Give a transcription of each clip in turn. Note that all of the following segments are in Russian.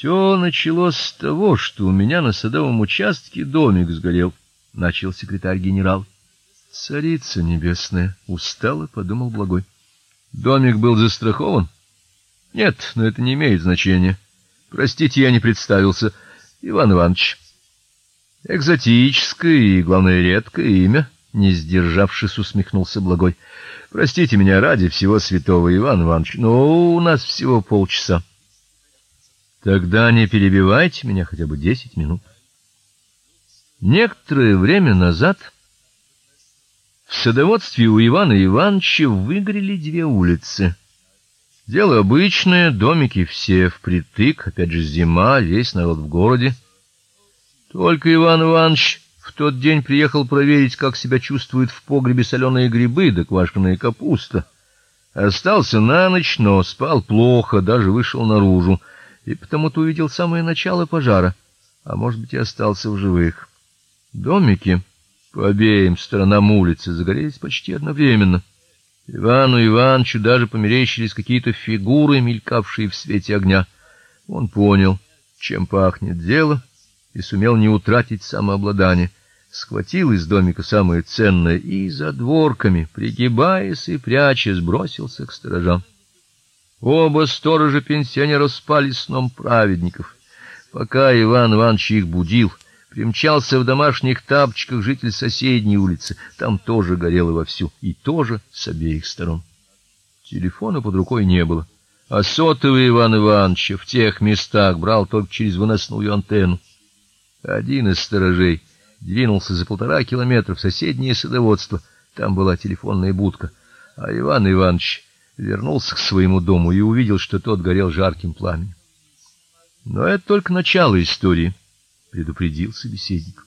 Все началось с того, что у меня на садовом участке домик сгорел, начал секретарь генерал. Царица небесная, устало подумал Благой. Домик был застрахован? Нет, но это не имеет значения. Простите, я не представился. Иван Иванович. Экзотическое и, главное, редкое имя, не сдержавшись, усмехнулся Благой. Простите меня ради всего святого Иван Иванович, но у нас всего полчаса. Тогда не перебивайте меня хотя бы десять минут. Некоторое время назад в садоводстве у Ивана Ивановича выгорели две улицы. Дело обычное, домики все впритык, опять же зима, весь народ в городе. Только Иван Иванович в тот день приехал проверить, как себя чувствуют в погребе соленые грибы да квашеная капуста. Остался на ночь, но спал плохо, даже вышел наружу и потому-то увидел самое начало пожара, а может быть, и остался в живых. Домики по обеим сторонам улицы загорелись почти одновременно. Ивану Ивановичу даже померещились какие-то фигуры, мелькавшие в свете огня. Он понял, чем пахнет дело, и сумел не утратить самообладание. Схватил из домика самое ценное и за дворками, пригибаясь и прячась, бросился к сторожам. Оба сторожа пенсионера спали сном праведников. Пока Иван Иванович их будил, примчался в домашних тапочках житель соседней улицы. Там тоже горело вовсю, и тоже с обеих сторон. Телефона под рукой не было, а сотовый Иван Иванович в тех местах брал только через выносную антенну. Один из сторожей двинулся за полтора километра в соседнее садоводство. Там была телефонная будка, а Иван Иванович вернулся к своему дому и увидел, что тот горел жарким пламенем. Но это только начало истории, предупредил собеседник.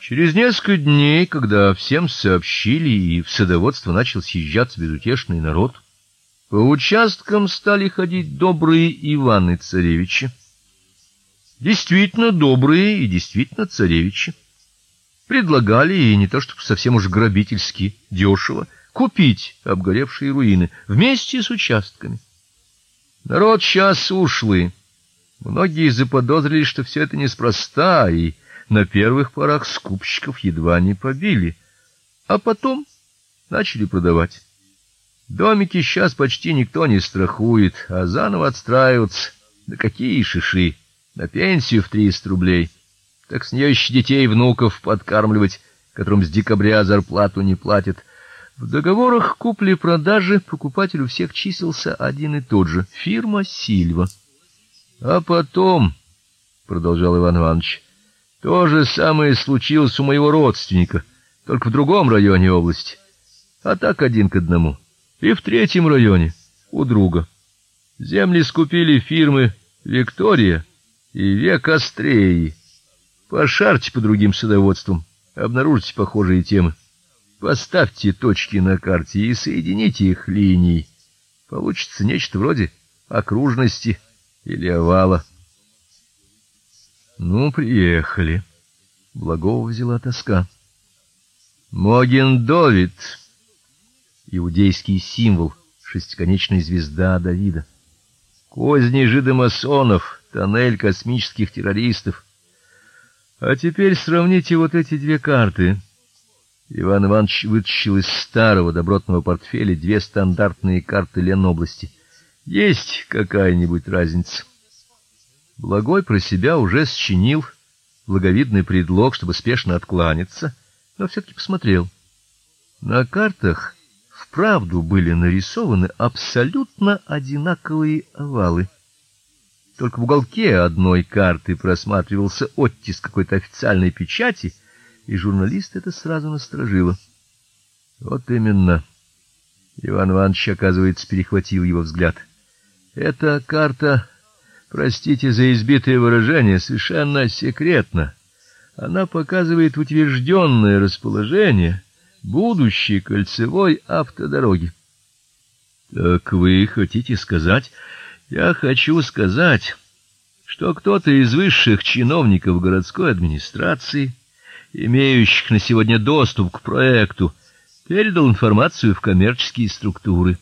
Через несколько дней, когда всем сообщили и в садоводство начал съезжаться безутешный народ, по участкам стали ходить добрые Иваны царевичи. Действительно добрые и действительно царевичи. Предлагали и не то чтобы совсем уж грабительски, дешево, купить обгоревшие руины вместе с участками. Народ сейчас ушлый. Многие заподозрили, что все это неспроста, и на первых порах скупщиков едва не побили, а потом начали продавать. Домики сейчас почти никто не страхует, а заново отстраиваются. Да какие шиши! На пенсию в триста рублей. Так с нее еще детей и внуков подкармливать, которым с декабря зарплату не платят. В договорах купли-продажи покупатель у всех числился один и тот же фирма Сильва. А потом, продолжал Иван Иванович, то же самое случилось у моего родственника, только в другом районе области. А так один к одному. И в третьем районе у друга. Земли скупили фирмы Виктория и Век Остреи. Пошарьте по другим садоводствам, обнаружите похожие темы. Поставьте точки на карте и соедините их линией. Получится нечто вроде окружности или овала. Ну, приехали. Благого взяла тоска. Моген Давид. Иудейский символ, шестиконечная звезда Давида. Козни жидомасонов, тоннель космических террористов. А теперь сравните вот эти две карты. Иван Иванович вытащил из старого добротного портфеля две стандартные карты Ленобласти. Есть какая-нибудь разница? Благой про себя уже счинил благовидный предлог, чтобы спешно откланяться, но все таки посмотрел. На картах вправду были нарисованы абсолютно одинаковые овалы. Только в уголке одной карты просматривался оттиск какой-то официальной печати — и журналист это сразу насторожило. Вот именно. Иван Иванович, оказывается, перехватил его взгляд. Эта карта, простите за избитое выражение, совершенно секретна. Она показывает утвержденное расположение будущей кольцевой автодороги. Так вы хотите сказать? Я хочу сказать, что кто-то из высших чиновников городской администрации имеющих на сегодня доступ к проекту, передал информацию в коммерческие структуры.